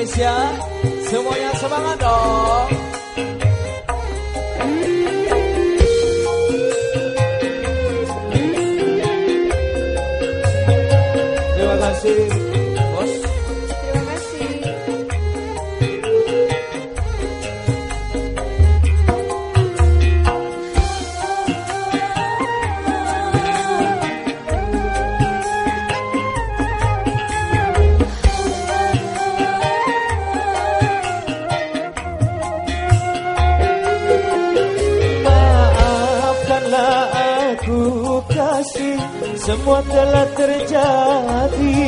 Indonesia. Semuanya semangat dong. Terima kasih Semua telah terjadi.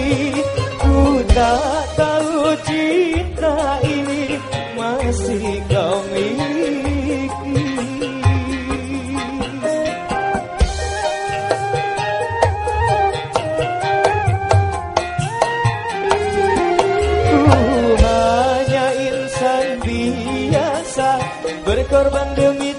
Ku tak tahu cinta ini Masih kau miliki. Ku hanya insan biasa Berkorban demi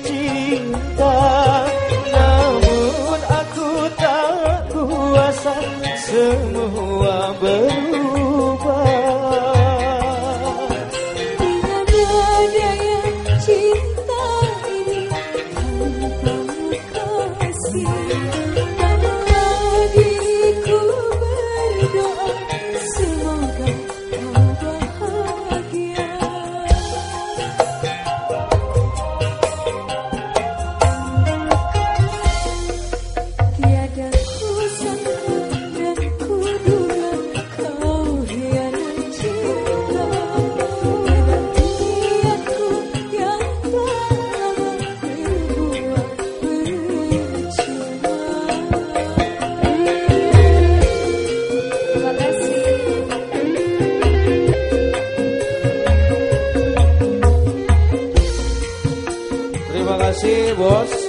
kasih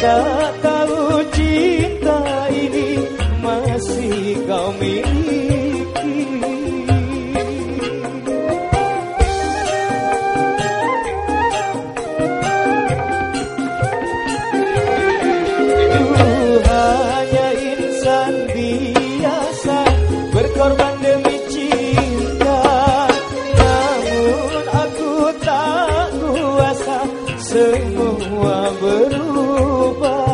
Ku semua berubah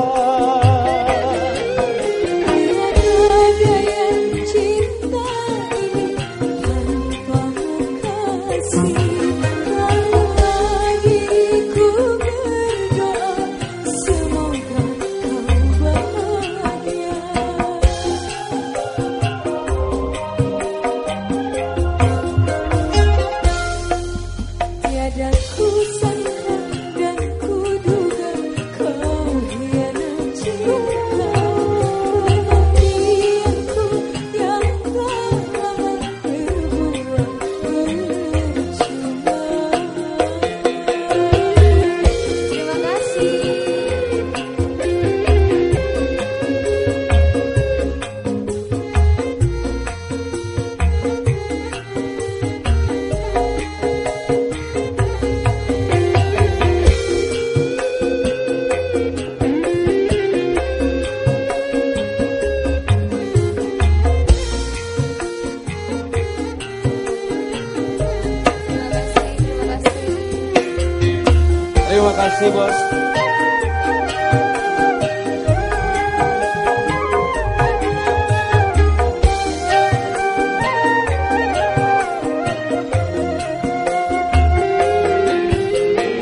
Terima kasih bos.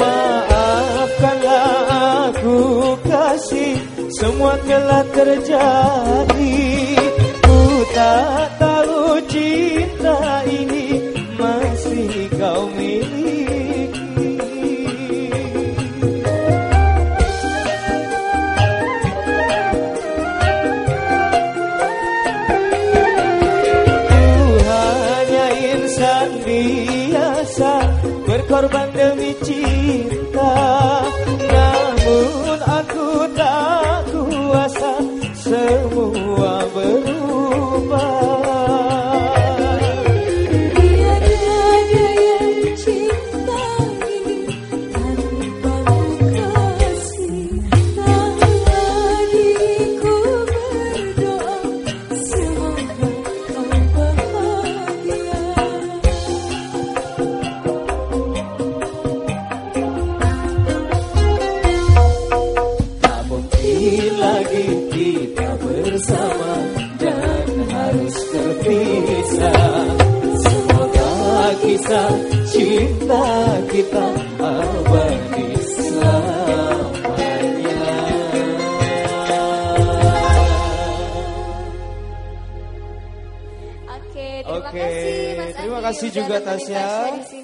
Maafkanlah aku kasih Semua telah terjadi Ku tak kasih juga, Tasya.